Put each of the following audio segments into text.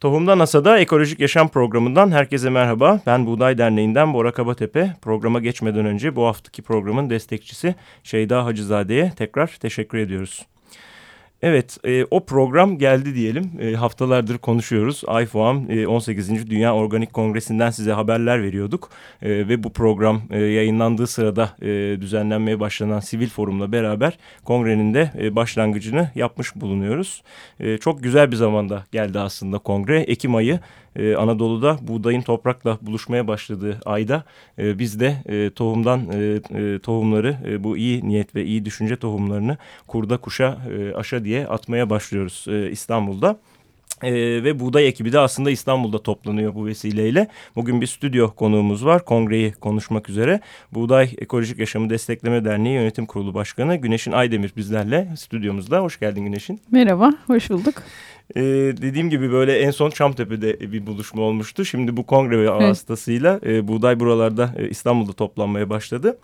Tohumda NASA'da Ekolojik Yaşam Programı'ndan herkese merhaba. Ben Buğday Derneği'nden Bora Kabatepe. Programa geçmeden önce bu haftaki programın destekçisi Şeyda Hacızade'ye tekrar teşekkür ediyoruz. Evet e, o program geldi diyelim e, haftalardır konuşuyoruz. IFOAM e, 18. Dünya Organik Kongresi'nden size haberler veriyorduk. E, ve bu program e, yayınlandığı sırada e, düzenlenmeye başlanan sivil forumla beraber kongrenin de e, başlangıcını yapmış bulunuyoruz. E, çok güzel bir zamanda geldi aslında kongre. Ekim ayı e, Anadolu'da buğdayın toprakla buluşmaya başladığı ayda e, biz de e, tohumdan e, e, tohumları e, bu iyi niyet ve iyi düşünce tohumlarını kurda kuşa e, aşa diye atmaya başlıyoruz e, İstanbul'da. Ee, ve buğday ekibi de aslında İstanbul'da toplanıyor bu vesileyle. Bugün bir stüdyo konuğumuz var. Kongreyi konuşmak üzere. Buğday Ekolojik Yaşamı Destekleme Derneği Yönetim Kurulu Başkanı Güneşin Aydemir bizlerle stüdyomuzda. Hoş geldin Güneşin. Merhaba, hoş bulduk. Ee, dediğim gibi böyle en son Çamtepe'de bir buluşma olmuştu. Şimdi bu kongre evet. vasıtasıyla e, buğday buralarda e, İstanbul'da toplanmaya başladı.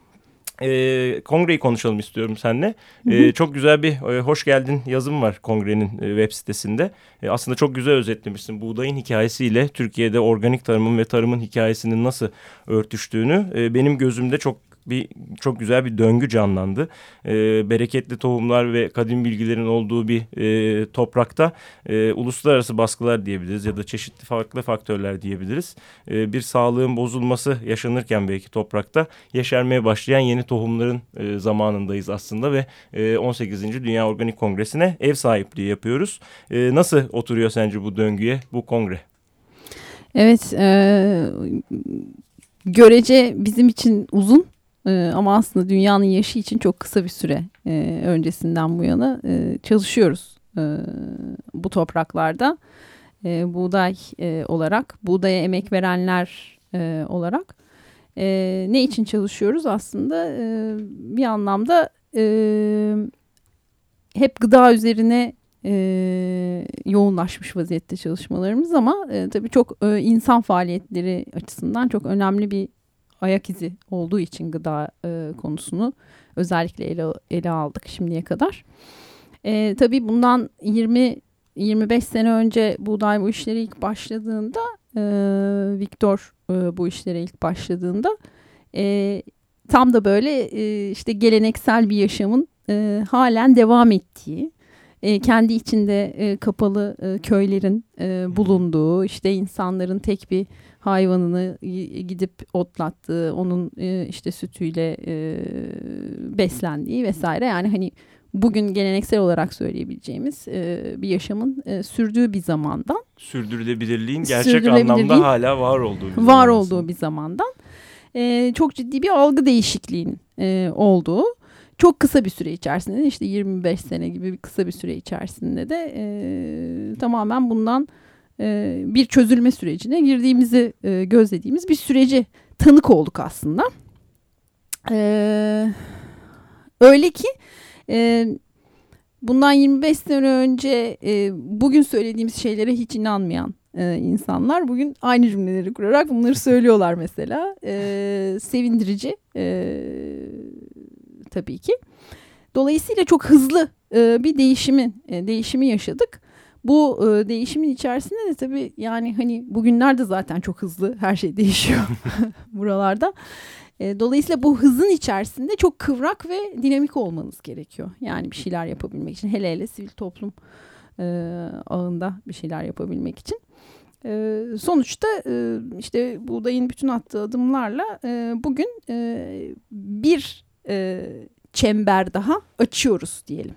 E, kongreyi konuşalım istiyorum seninle. E, çok güzel bir e, hoş geldin yazım var kongrenin e, web sitesinde. E, aslında çok güzel özetlemişsin. Buğdayın hikayesiyle Türkiye'de organik tarımın ve tarımın hikayesinin nasıl örtüştüğünü e, benim gözümde çok bir çok güzel bir döngü canlandı. E, bereketli tohumlar ve kadim bilgilerin olduğu bir e, toprakta e, uluslararası baskılar diyebiliriz ya da çeşitli farklı faktörler diyebiliriz. E, bir sağlığın bozulması yaşanırken belki toprakta yeşermeye başlayan yeni tohumların e, zamanındayız aslında ve e, 18. Dünya Organik Kongresi'ne ev sahipliği yapıyoruz. E, nasıl oturuyor sence bu döngüye bu kongre? Evet, e, görece bizim için uzun ee, ama aslında dünyanın yaşı için çok kısa bir süre e, öncesinden bu yana e, çalışıyoruz e, bu topraklarda. Buğday olarak, buğdaya emek verenler olarak. Ne için çalışıyoruz aslında? Bir anlamda hep gıda üzerine yoğunlaşmış vaziyette çalışmalarımız ama tabii çok insan faaliyetleri açısından çok önemli bir ayak izi olduğu için gıda e, konusunu özellikle ele, ele aldık şimdiye kadar. E, tabii bundan 20 25 sene önce buğday bu işlere ilk başladığında e, Viktor e, bu işlere ilk başladığında e, tam da böyle e, işte geleneksel bir yaşamın e, halen devam ettiği e, kendi içinde e, kapalı e, köylerin e, bulunduğu işte insanların tek bir hayvanını gidip otlattığı, onun e, işte sütüyle e, beslendiği vesaire. Yani hani bugün geleneksel olarak söyleyebileceğimiz e, bir yaşamın e, sürdüğü bir zamandan. Sürdürülebilirliğin gerçek anlamda hala var olduğu bir Var olduğu bir zamandan. E, çok ciddi bir algı değişikliğinin e, olduğu. Çok kısa bir süre içerisinde işte 25 sene gibi bir kısa bir süre içerisinde de e, tamamen bundan e, bir çözülme sürecine girdiğimizi e, gözlediğimiz bir süreci tanık olduk aslında. E, öyle ki bundan 25 sene önce bugün söylediğimiz şeylere hiç inanmayan insanlar bugün aynı cümleleri kurarak bunları söylüyorlar mesela. Sevindirici tabii ki. Dolayısıyla çok hızlı bir değişimin e, değişimi yaşadık. Bu e, değişimin içerisinde de tabii yani hani bugünlerde zaten çok hızlı her şey değişiyor buralarda. E, dolayısıyla bu hızın içerisinde çok kıvrak ve dinamik olmanız gerekiyor. Yani bir şeyler yapabilmek için hele hele sivil toplum e, ağında bir şeyler yapabilmek için. E, sonuçta e, işte buğdayın bütün attığı adımlarla e, bugün e, bir e, çember daha açıyoruz diyelim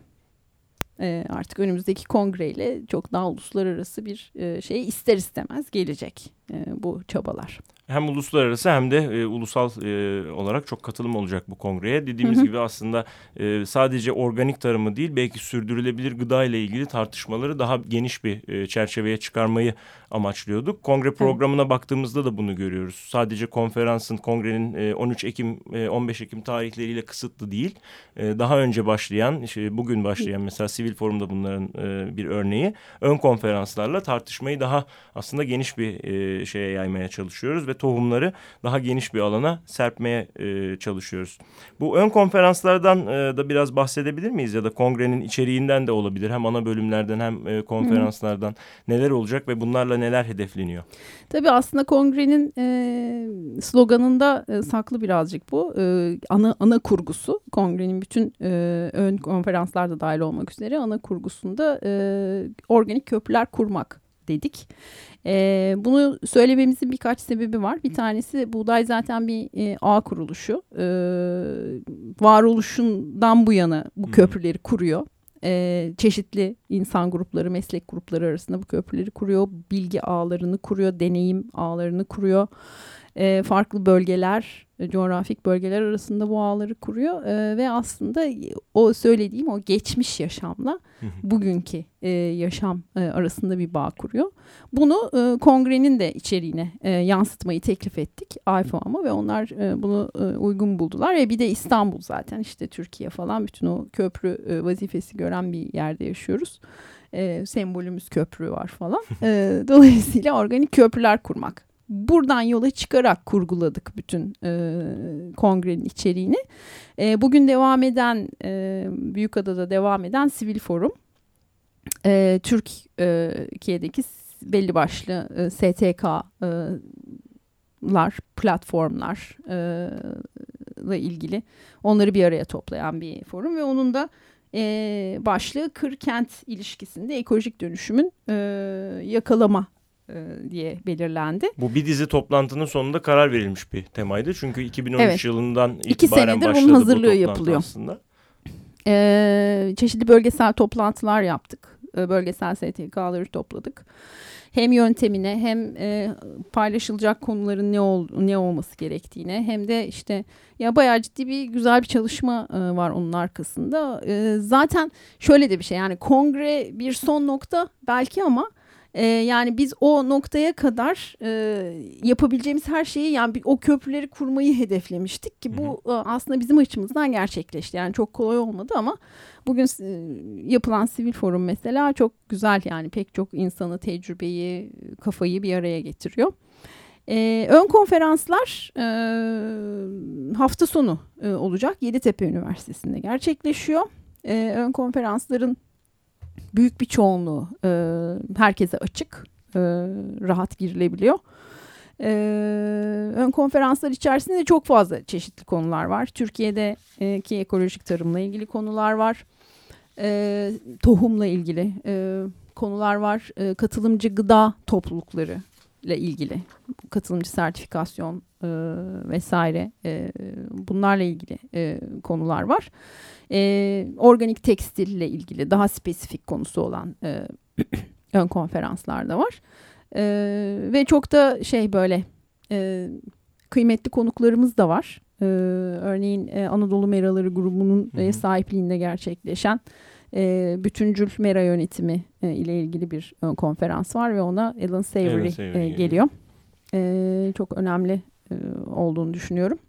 e, artık önümüzdeki kongreyle çok daha uluslararası bir e, şey ister istemez gelecek e, bu çabalar hem uluslararası hem de e, ulusal e, olarak çok katılım olacak bu kongreye. Dediğimiz hı hı. gibi aslında e, sadece organik tarımı değil belki sürdürülebilir gıda ile ilgili tartışmaları daha geniş bir e, çerçeveye çıkarmayı amaçlıyorduk. Kongre programına hı. baktığımızda da bunu görüyoruz. Sadece konferansın, kongrenin e, 13 Ekim, e, 15 Ekim tarihleriyle kısıtlı değil. E, daha önce başlayan, işte bugün başlayan mesela sivil forumda bunların e, bir örneği. Ön konferanslarla tartışmayı daha aslında geniş bir e, e, şeye yaymaya çalışıyoruz ve tohumları daha geniş bir alana serpmeye e, çalışıyoruz. Bu ön konferanslardan e, da biraz bahsedebilir miyiz ya da kongrenin içeriğinden de olabilir hem ana bölümlerden hem e, konferanslardan Hı. neler olacak ve bunlarla neler hedefleniyor? Tabii aslında kongrenin e, sloganında e, saklı birazcık bu e, ana ana kurgusu kongrenin bütün e, ön konferanslarda dahil olmak üzere ana kurgusunda e, organik köprüler kurmak dedik. E, bunu söylememizin birkaç sebebi var. Bir tanesi buğday zaten bir e, ağ kuruluşu. E, varoluşundan bu yana bu köprüleri kuruyor. E, çeşitli insan grupları, meslek grupları arasında bu köprüleri kuruyor. Bilgi ağlarını kuruyor, deneyim ağlarını kuruyor e, farklı bölgeler, e, coğrafik bölgeler arasında bu ağları kuruyor e, ve aslında o söylediğim o geçmiş yaşamla bugünkü e, yaşam e, arasında bir bağ kuruyor. Bunu e, kongrenin de içeriğine e, yansıtmayı teklif ettik IFOAM'a ve onlar e, bunu e, uygun buldular ve bir de İstanbul zaten işte Türkiye falan bütün o köprü e, vazifesi gören bir yerde yaşıyoruz. E, sembolümüz köprü var falan. E, dolayısıyla organik köprüler kurmak buradan yola çıkarak kurguladık bütün e, kongrenin içeriğini. E, bugün devam eden e, Büyükada'da devam eden sivil forum e, Türkiye'deki belli başlı e, STK'lar, platformlar e, ile ilgili onları bir araya toplayan bir forum ve onun da e, başlığı kır-kent ilişkisinde ekolojik dönüşümün e, yakalama e, diye belirlendi. Bu bir dizi toplantının sonunda karar verilmiş bir temaydı. Çünkü 2013 evet. yılından itibaren İki senedir başladı bunun hazırlığı bu yapılıyor. aslında. Ee, çeşitli bölgesel toplantılar yaptık. Ee, bölgesel STK'ları topladık. Hem yöntemine hem e, paylaşılacak konuların ne ol, ne olması gerektiğine hem de işte ya bayağı ciddi bir güzel bir çalışma e, var onun arkasında. E, zaten şöyle de bir şey yani kongre bir son nokta belki ama e, yani biz o noktaya kadar e, yapabileceğimiz her şeyi yani o köprüleri kurmayı hedeflemiştik ki bu Hı-hı. aslında bizim açımızdan gerçekleşti. Yani çok kolay olmadı ama bugün e, yapılan sivil forum mesela çok güzel yani pek çok insanı, tecrübeyi, kafayı bir araya getiriyor. Ee, ön konferanslar e, hafta sonu e, olacak. Yeditepe Üniversitesi'nde gerçekleşiyor. E, ön konferansların büyük bir çoğunluğu e, herkese açık, e, rahat girilebiliyor. E, ön konferanslar içerisinde çok fazla çeşitli konular var. Türkiye'deki ekolojik tarımla ilgili konular var. E, tohumla ilgili e, konular var. E, katılımcı gıda toplulukları ile ilgili katılımcı sertifikasyon e, vesaire e, bunlarla ilgili e, konular var e, organik tekstille ilgili daha spesifik konusu olan e, ön konferanslar da var. E, ve çok da şey böyle e, kıymetli konuklarımız da var. E, örneğin e, Anadolu Meraları grubunun e, sahipliğinde gerçekleşen e, bütüncül mera yönetimi e, ile ilgili bir ön konferans var ve ona Alan Savory, Savory e, geliyor. E, çok önemli e, olduğunu düşünüyorum.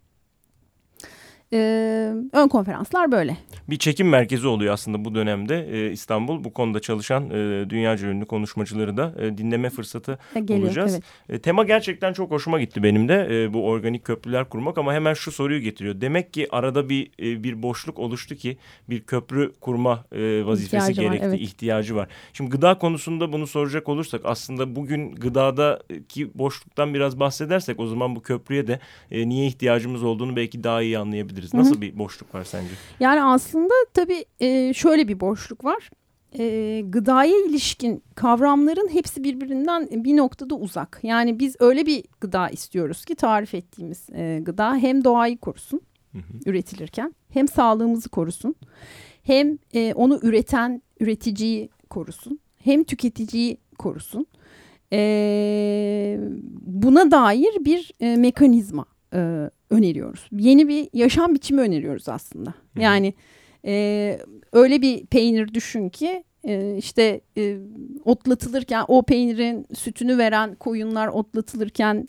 Ee, ön konferanslar böyle. Bir çekim merkezi oluyor aslında bu dönemde e, İstanbul. Bu konuda çalışan e, dünyaca ünlü konuşmacıları da e, dinleme fırsatı e, Geliyor, olacağız. Evet. E, tema gerçekten çok hoşuma gitti benim de e, bu organik köprüler kurmak ama hemen şu soruyu getiriyor. Demek ki arada bir e, bir boşluk oluştu ki bir köprü kurma e, vazifesi ihtiyacı gerekti, var, evet. ihtiyacı var. Şimdi gıda konusunda bunu soracak olursak aslında bugün gıdadaki boşluktan biraz bahsedersek o zaman bu köprüye de e, niye ihtiyacımız olduğunu belki daha iyi anlayabiliriz diyebiliriz? Nasıl Hı -hı. bir boşluk var sence? Yani aslında tabii e, şöyle bir boşluk var. E, gıdaya ilişkin kavramların hepsi birbirinden bir noktada uzak. Yani biz öyle bir gıda istiyoruz ki tarif ettiğimiz e, gıda hem doğayı korusun hı hı. üretilirken hem sağlığımızı korusun hem e, onu üreten üreticiyi korusun hem tüketiciyi korusun. E, buna dair bir e, mekanizma e, öneriyoruz. Yeni bir yaşam biçimi öneriyoruz aslında. Yani e, öyle bir peynir düşün ki e, işte e, otlatılırken o peynirin sütünü veren koyunlar otlatılırken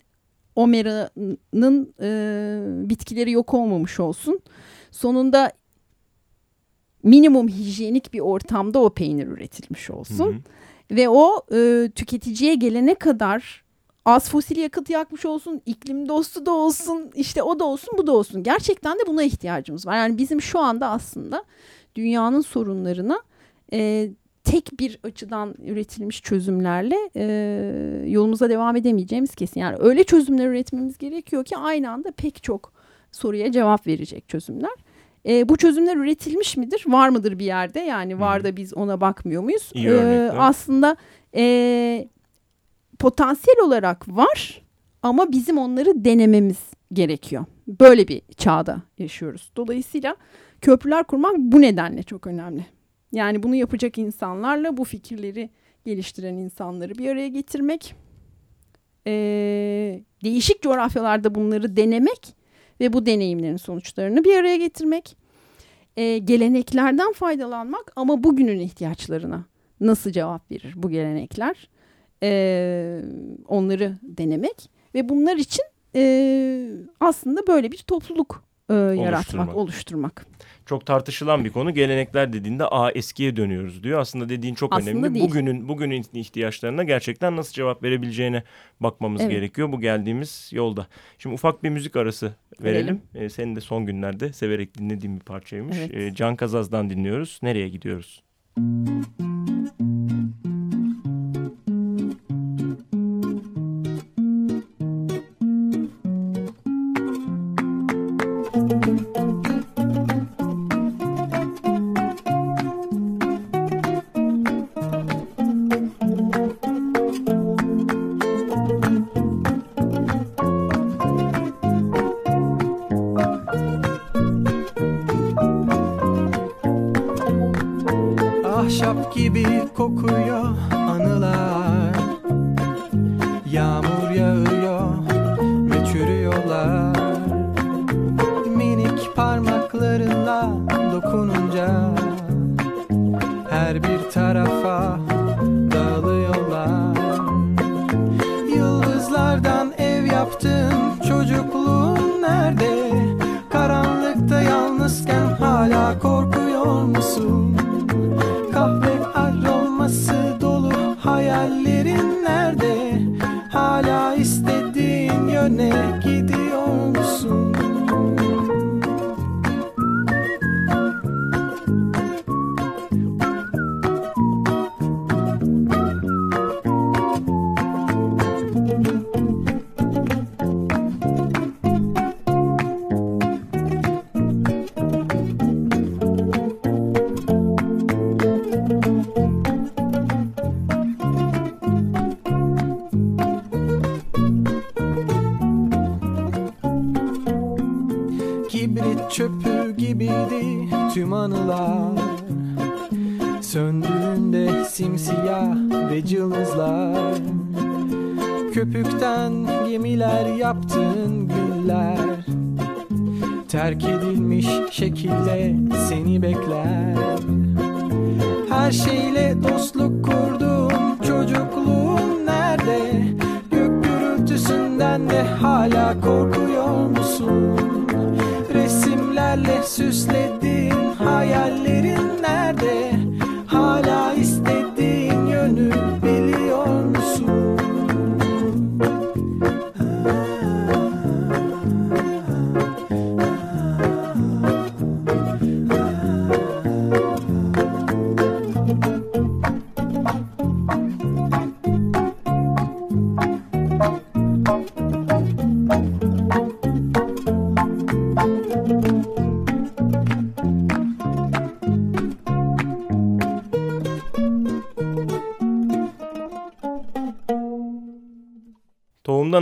o meranın e, bitkileri yok olmamış olsun. Sonunda minimum hijyenik bir ortamda o peynir üretilmiş olsun. Hı hı. Ve o e, tüketiciye gelene kadar az fosil yakıt yakmış olsun, iklim dostu da olsun, işte o da olsun, bu da olsun. Gerçekten de buna ihtiyacımız var. Yani bizim şu anda aslında dünyanın sorunlarına e, tek bir açıdan üretilmiş çözümlerle e, yolumuza devam edemeyeceğimiz kesin. Yani öyle çözümler üretmemiz gerekiyor ki aynı anda pek çok soruya cevap verecek çözümler. E, bu çözümler üretilmiş midir? Var mıdır bir yerde? Yani var da biz ona bakmıyor muyuz? İyi e, aslında e, potansiyel olarak var ama bizim onları denememiz gerekiyor. Böyle bir çağda yaşıyoruz. Dolayısıyla köprüler kurmak bu nedenle çok önemli. Yani bunu yapacak insanlarla bu fikirleri geliştiren insanları bir araya getirmek, ee, değişik coğrafyalarda bunları denemek ve bu deneyimlerin sonuçlarını bir araya getirmek, e, geleneklerden faydalanmak ama bugünün ihtiyaçlarına nasıl cevap verir bu gelenekler, e, onları denemek ve bunlar için e, aslında böyle bir topluluk e, yaratmak, oluşturmak çok tartışılan bir konu. Gelenekler dediğinde a eskiye dönüyoruz diyor. Aslında dediğin çok Aslında önemli. Değil. Bugünün bugünün ihtiyaçlarına gerçekten nasıl cevap verebileceğine bakmamız evet. gerekiyor bu geldiğimiz yolda. Şimdi ufak bir müzik arası verelim. verelim. Ee, senin de son günlerde severek dinlediğim bir parçaymış. Evet. Ee, Can Kazaz'dan dinliyoruz. Nereye gidiyoruz? Müzik her bir tarafa dağılıyorlar Yıldızlardan ev yaptın çocukluğun nerede? Karanlıkta yalnızken hala korkuyor musun? Köpükten gemiler yaptığın günler Terk edilmiş şekilde seni bekler Her şeyle dostluk kurduğum çocukluğun nerede? Gök gürültüsünden de hala korkuyor musun? Resimlerle süslediğin hayallerin nerede? Hala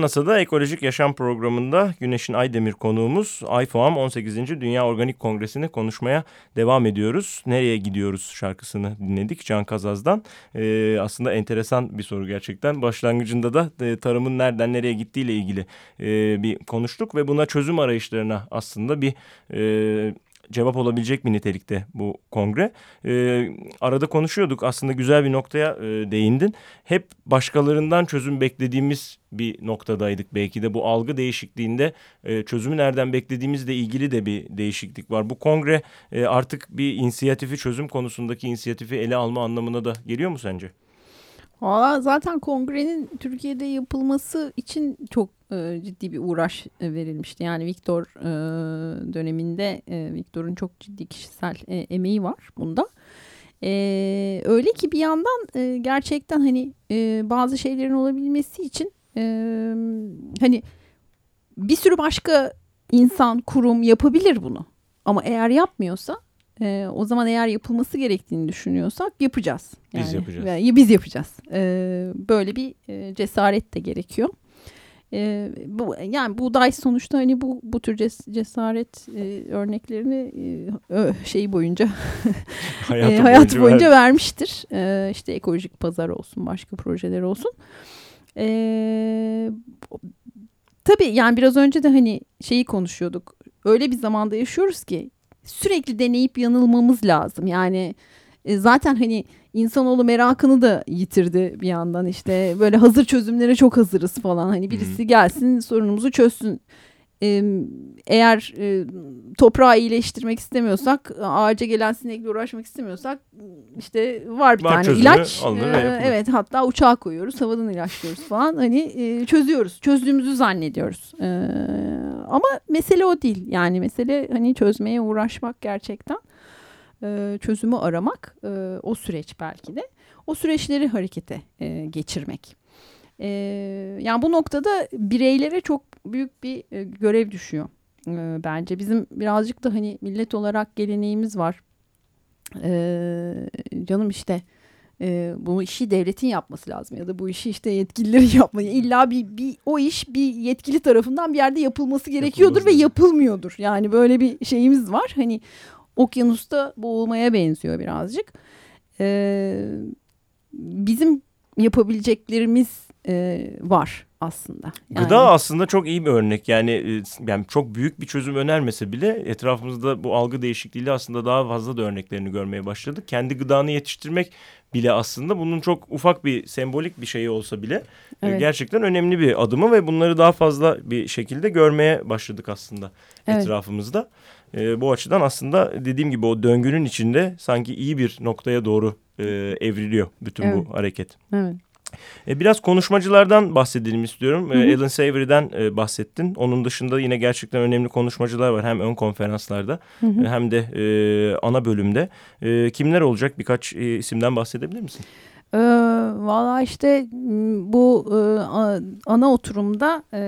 NASA'da Ekolojik Yaşam Programı'nda Güneş'in Aydemir konuğumuz IFOAM 18. Dünya Organik Kongresi'ni konuşmaya devam ediyoruz. Nereye gidiyoruz şarkısını dinledik Can Kazaz'dan. Ee, aslında enteresan bir soru gerçekten. Başlangıcında da e, tarımın nereden nereye gittiğiyle ilgili e, bir konuştuk ve buna çözüm arayışlarına aslında bir... E, cevap olabilecek bir nitelikte bu kongre. Ee, arada konuşuyorduk aslında güzel bir noktaya e, değindin. Hep başkalarından çözüm beklediğimiz bir noktadaydık belki de bu algı değişikliğinde e, çözümü nereden beklediğimizle ilgili de bir değişiklik var. Bu kongre e, artık bir inisiyatifi çözüm konusundaki inisiyatifi ele alma anlamına da geliyor mu sence? Valla zaten kongrenin Türkiye'de yapılması için çok e, ciddi bir uğraş e, verilmişti. Yani Viktor e, döneminde e, Viktor'un çok ciddi kişisel e, emeği var bunda. E, öyle ki bir yandan e, gerçekten hani e, bazı şeylerin olabilmesi için e, hani bir sürü başka insan, kurum yapabilir bunu. Ama eğer yapmıyorsa e, o zaman eğer yapılması gerektiğini düşünüyorsak yapacağız. Yani, biz yapacağız. Yani, biz yapacağız. E, böyle bir e, cesaret de gerekiyor. E, bu, yani buğday sonuçta hani bu bu tür cesaret e, örneklerini e, şey boyunca hayatı, e, hayatı boyunca, boyunca vermiştir. E, işte ekolojik pazar olsun, başka projeler olsun. E, tabii yani biraz önce de hani şeyi konuşuyorduk. Öyle bir zamanda yaşıyoruz ki sürekli deneyip yanılmamız lazım. Yani e, zaten hani insanoğlu merakını da yitirdi bir yandan işte. Böyle hazır çözümlere çok hazırız falan. Hani birisi gelsin sorunumuzu çözsün. Eğer e, toprağı iyileştirmek istemiyorsak ağaca gelen sinekle uğraşmak istemiyorsak işte var bir var tane ilaç. e, evet hatta uçağa koyuyoruz havadan ilaçlıyoruz falan. Hani e, çözüyoruz. Çözdüğümüzü zannediyoruz. E, ama mesele o değil yani mesele hani çözmeye uğraşmak gerçekten e, çözümü aramak e, o süreç belki de o süreçleri harekete e, geçirmek. E, yani bu noktada bireylere çok büyük bir e, görev düşüyor e, bence. Bizim birazcık da hani millet olarak geleneğimiz var. E, canım işte e, bu işi devletin yapması lazım ya da bu işi işte yetkililerin yapmayı illa bir, bir o iş bir yetkili tarafından bir yerde yapılması gerekiyordur Yapılmaz ve yapılmıyordur. Yani böyle bir şeyimiz var. Hani okyanusta boğulmaya benziyor birazcık. E, bizim yapabileceklerimiz e, var aslında. Yani. Gıda aslında çok iyi bir örnek. Yani e, yani çok büyük bir çözüm önermese bile etrafımızda bu algı değişikliğiyle aslında daha fazla da örneklerini görmeye başladık. Kendi gıdanı yetiştirmek bile aslında bunun çok ufak bir sembolik bir şeyi olsa bile e, evet. gerçekten önemli bir adımı ve bunları daha fazla bir şekilde görmeye başladık aslında evet. etrafımızda. E, bu açıdan aslında dediğim gibi o döngünün içinde sanki iyi bir noktaya doğru e, evriliyor bütün evet. bu hareket. Evet. E, biraz konuşmacılardan bahsedelim istiyorum. Hı hı. Alan Savory'den e, bahsettin. Onun dışında yine gerçekten önemli konuşmacılar var. Hem ön konferanslarda hı hı. hem de e, ana bölümde. E, kimler olacak birkaç e, isimden bahsedebilir misin? E, Valla işte bu e, ana oturumda e,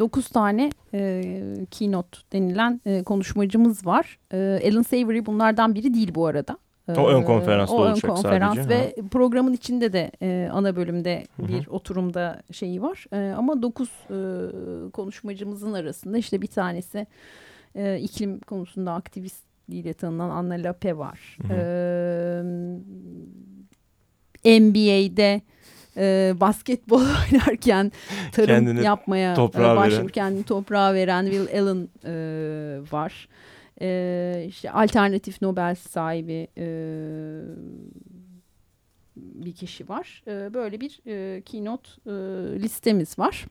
9 tane e, keynote denilen e, konuşmacımız var. E, Alan Savory bunlardan biri değil bu arada. O ön konferansta o olacak ön konferans sadece. Ve ha. programın içinde de e, ana bölümde bir oturumda şeyi var. E, ama dokuz e, konuşmacımızın arasında işte bir tanesi e, iklim konusunda aktivistliğiyle tanınan Anna Lape var. Hı -hı. E, NBA'de e, basketbol oynarken tarım kendini yapmaya e, başlayıp kendini toprağa veren Will Allen e, var e, işte alternatif Nobel sahibi e, bir kişi var. E, böyle bir e, keynote e, listemiz var.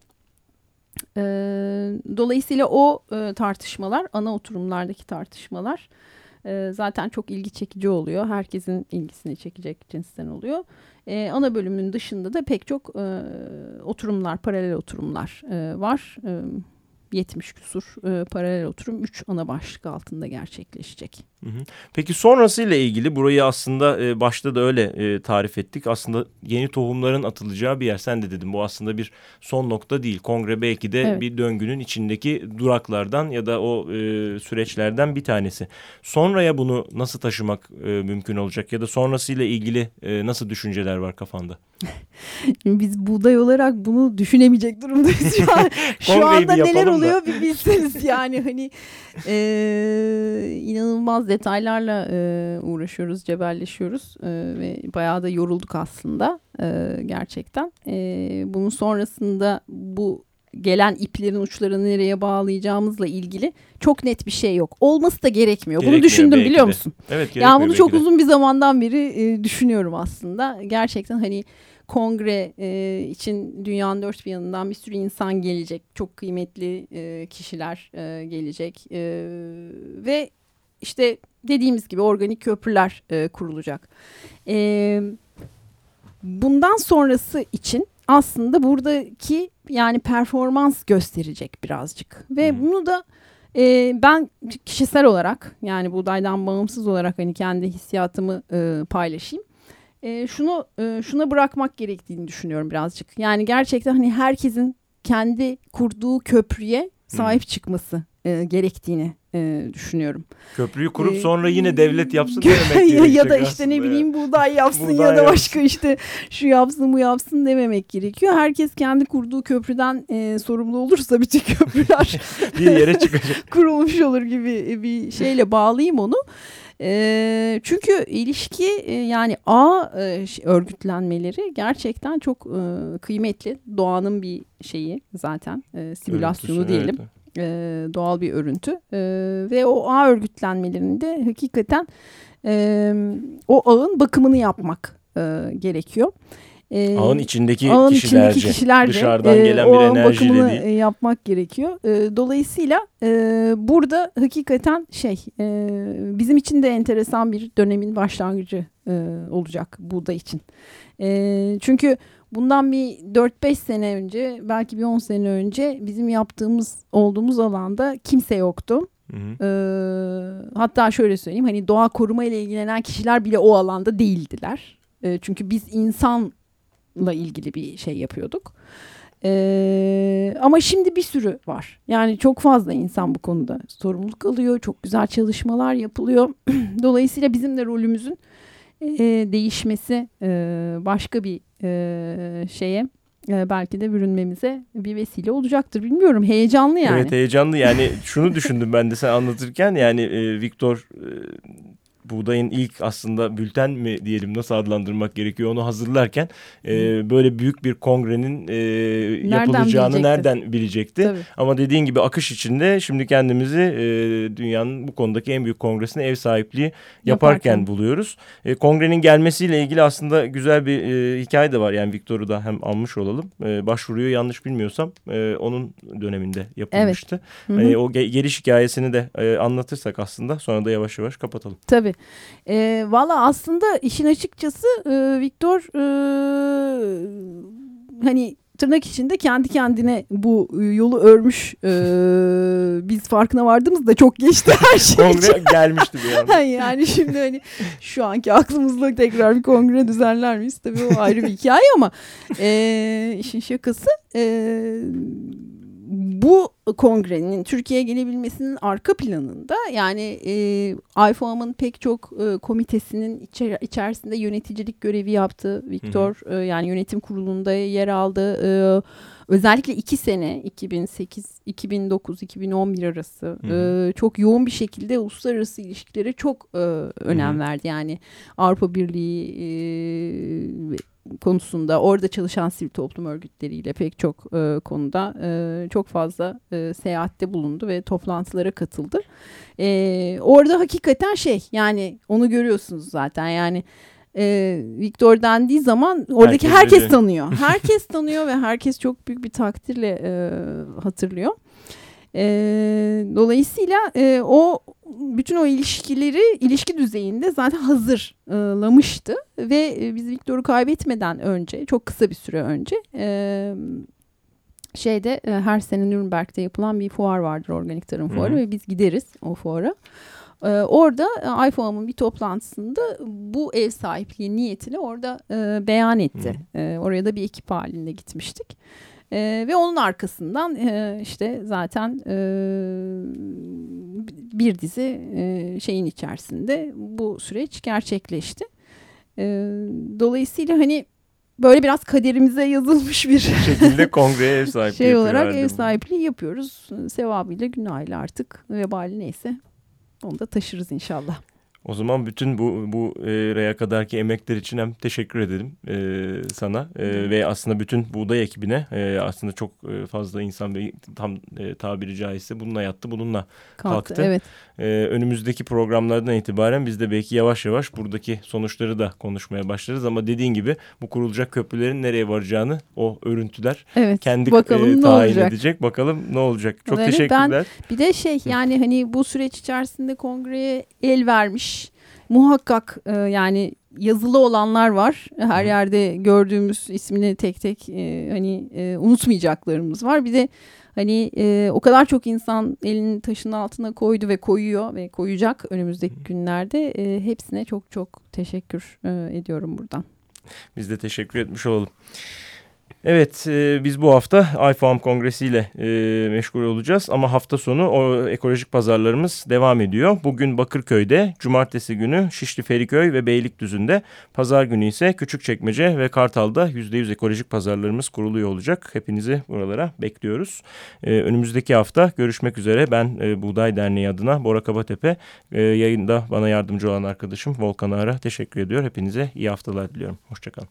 E, dolayısıyla o e, tartışmalar, ana oturumlardaki tartışmalar e, zaten çok ilgi çekici oluyor. Herkesin ilgisini çekecek cinsten oluyor. E, ana bölümün dışında da pek çok e, oturumlar, paralel oturumlar e, var. E, 70 küsur e, paralel oturum 3 ana başlık altında gerçekleşecek. Peki sonrasıyla ilgili burayı aslında e, başta da öyle e, tarif ettik. Aslında yeni tohumların atılacağı bir yer. Sen de dedin bu aslında bir son nokta değil. Kongre belki de evet. bir döngünün içindeki duraklardan ya da o e, süreçlerden bir tanesi. Sonraya bunu nasıl taşımak e, mümkün olacak ya da sonrasıyla ilgili e, nasıl düşünceler var kafanda? Biz buğday olarak bunu düşünemeyecek durumdayız şu an. şu anda neler oluyor bir bilseniz yani hani e, inanılmaz detaylarla e, uğraşıyoruz, cebelleşiyoruz e, ve bayağı da yorulduk aslında e, gerçekten. E, bunun sonrasında bu gelen iplerin uçlarını nereye bağlayacağımızla ilgili çok net bir şey yok. Olması da gerekmiyor. gerekmiyor bunu düşündüm biliyor musun? Evet, yani bunu çok de. uzun bir zamandan beri e, düşünüyorum aslında. Gerçekten hani kongre e, için dünyanın dört bir yanından bir sürü insan gelecek. Çok kıymetli e, kişiler e, gelecek. E, ve işte dediğimiz gibi organik köprüler e, kurulacak. E, bundan sonrası için aslında buradaki yani performans gösterecek birazcık. Ve Hı. bunu da e, ben kişisel olarak yani buğdaydan bağımsız olarak hani kendi hissiyatımı e, paylaşayım. E, şunu e, şuna bırakmak gerektiğini düşünüyorum birazcık. Yani gerçekten hani herkesin kendi kurduğu köprüye sahip çıkması e, gerektiğini e, düşünüyorum. Köprüyü kurup Ee, sonra yine devlet yapsın ya, dememek ya, ya da işte ne bileyim buğday yapsın Buğday ya da yapsın. başka işte şu yapsın bu yapsın dememek gerekiyor. Herkes kendi kurduğu köprüden e, sorumlu olursa bütün köprüler bir yere çıkacak. kurulmuş olur gibi bir şeyle bağlayayım onu. E, çünkü ilişki e, yani ağ e, örgütlenmeleri gerçekten çok e, kıymetli. Doğanın bir şeyi zaten e, simülasyonu Örüntüsü, diyelim evet. e, doğal bir örüntü E, ve o ağ örgütlenmelerinde hakikaten e, o ağın bakımını yapmak e, gerekiyor. E, Ağın içindeki ağın kişilerce, içindeki kişiler de dışarıdan e, gelen bir enerjiyle değil. e, yapmak gerekiyor. E, dolayısıyla e, burada hakikaten şey e, bizim için de enteresan bir dönemin başlangıcı e, olacak buğday için. E, çünkü bundan bir 4-5 sene önce belki bir 10 sene önce bizim yaptığımız olduğumuz alanda kimse yoktu. Hı hı. Ee, hatta şöyle söyleyeyim hani doğa koruma ile ilgilenen kişiler bile o alanda değildiler. Ee, çünkü biz insanla ilgili bir şey yapıyorduk. Ee, ama şimdi bir sürü var. Yani çok fazla insan bu konuda sorumluluk alıyor. Çok güzel çalışmalar yapılıyor. Dolayısıyla bizim de rolümüzün e, değişmesi e, başka bir e, şeye e, belki de bürünmemize bir vesile olacaktır. Bilmiyorum heyecanlı yani. Evet heyecanlı yani şunu düşündüm ben de sen anlatırken yani e, Viktor e, buğdayın ilk aslında bülten mi diyelim nasıl adlandırmak gerekiyor onu hazırlarken e, böyle büyük bir kongrenin e, yapılacağını bilecekti? nereden bilecekti? Tabii. Ama dediğin gibi akış içinde şimdi kendimizi e, dünyanın bu konudaki en büyük kongresine ev sahipliği yaparken, Yaparken. buluyoruz. E, kongrenin gelmesiyle ilgili aslında güzel bir e, hikaye de var. Yani Viktor'u da hem almış olalım. E, başvuruyu yanlış bilmiyorsam e, onun döneminde yapılmıştı. Hı hı. E, o ge- geliş hikayesini de e, anlatırsak aslında sonra da yavaş yavaş kapatalım. Tabii. Ee, Valla aslında işin açıkçası e, Viktor e, hani tırnak içinde kendi kendine bu e, yolu örmüş. E, biz farkına vardığımızda çok geçti her şey. Kongre gelmişti bir anda. yani şimdi hani şu anki aklımızda tekrar bir kongre düzenler miyiz? Tabii o ayrı bir hikaye ama e, işin şakası e, bu kongrenin Türkiye'ye gelebilmesinin arka planında yani e, IFOAM'ın pek çok e, komitesinin içer- içerisinde yöneticilik görevi yaptı. Viktor e, yani yönetim kurulunda yer aldı. E, özellikle iki sene 2008 2009 2011 arası Hı hı. e, çok yoğun bir şekilde uluslararası ilişkilere çok e, önem Hı hı. verdi. Yani Avrupa Birliği e, konusunda orada çalışan sivil toplum örgütleriyle pek çok e, konuda e, çok fazla e, seyahatte bulundu ve toplantılara katıldı. E, orada hakikaten şey yani onu görüyorsunuz zaten yani e, Viktor dendiği zaman oradaki Herkes herkes, tanıyor. Herkes tanıyor ve herkes çok büyük bir takdirle e, hatırlıyor. E, dolayısıyla e, o bütün o ilişkileri ilişki düzeyinde zaten hazırlamıştı ve e, biz Viktor'u kaybetmeden önce çok kısa bir süre önce e, şeyde e, her sene Nürnberg'de yapılan bir fuar vardır organik tarım fuarı hı. ve biz gideriz o fuara. E, orada IFOAM'ın bir toplantısında bu ev sahipliği niyetini orada e, beyan etti. E, oraya da bir ekip halinde gitmiştik. E, ve onun arkasından e, işte zaten e, bir dizi e, şeyin içerisinde bu süreç gerçekleşti. E, dolayısıyla hani böyle biraz kaderimize yazılmış bir şekilde kongreye ev sahipliği şey olarak ev sahipliği yapıyoruz. Sevabıyla günahıyla artık vebali neyse onu da taşırız inşallah. O zaman bütün bu bu e, raya kadarki emekler için hem teşekkür edelim e, sana E, ve aslında bütün buğday ekibine e, aslında çok e, fazla insan ve tam e, tabiri caizse bununla yattı bununla Kalktı. Kalktı. Evet. E, önümüzdeki programlardan itibaren biz de belki yavaş yavaş buradaki sonuçları da konuşmaya başlarız ama dediğin gibi bu kurulacak köprülerin nereye varacağını o örüntüler Evet. kendi Bakalım e, tayin olacak. edecek bakalım ne olacak çok ben- teşekkürler. Bir de şey yani hani bu süreç içerisinde kongreye el vermiş muhakkak e, yani yazılı olanlar var. Her yerde gördüğümüz ismini tek tek e, hani e, unutmayacaklarımız var. Bir de hani e, o kadar çok insan elini taşın altına koydu ve koyuyor ve koyacak önümüzdeki günlerde. E, hepsine çok çok teşekkür e, ediyorum buradan. Biz de teşekkür etmiş olalım. Evet e, biz bu hafta iFarm Kongresi ile e, meşgul olacağız ama hafta sonu o ekolojik pazarlarımız devam ediyor. Bugün Bakırköy'de, cumartesi günü Şişli Feriköy ve Beylikdüzü'nde, pazar günü ise Küçükçekmece ve Kartal'da %100 ekolojik pazarlarımız kuruluyor olacak. Hepinizi buralara bekliyoruz. E, önümüzdeki hafta görüşmek üzere. Ben e, Buğday Derneği adına Bora Kabatepe, e, yayında bana yardımcı olan arkadaşım Volkan Ara teşekkür ediyor. Hepinize iyi haftalar diliyorum. Hoşçakalın.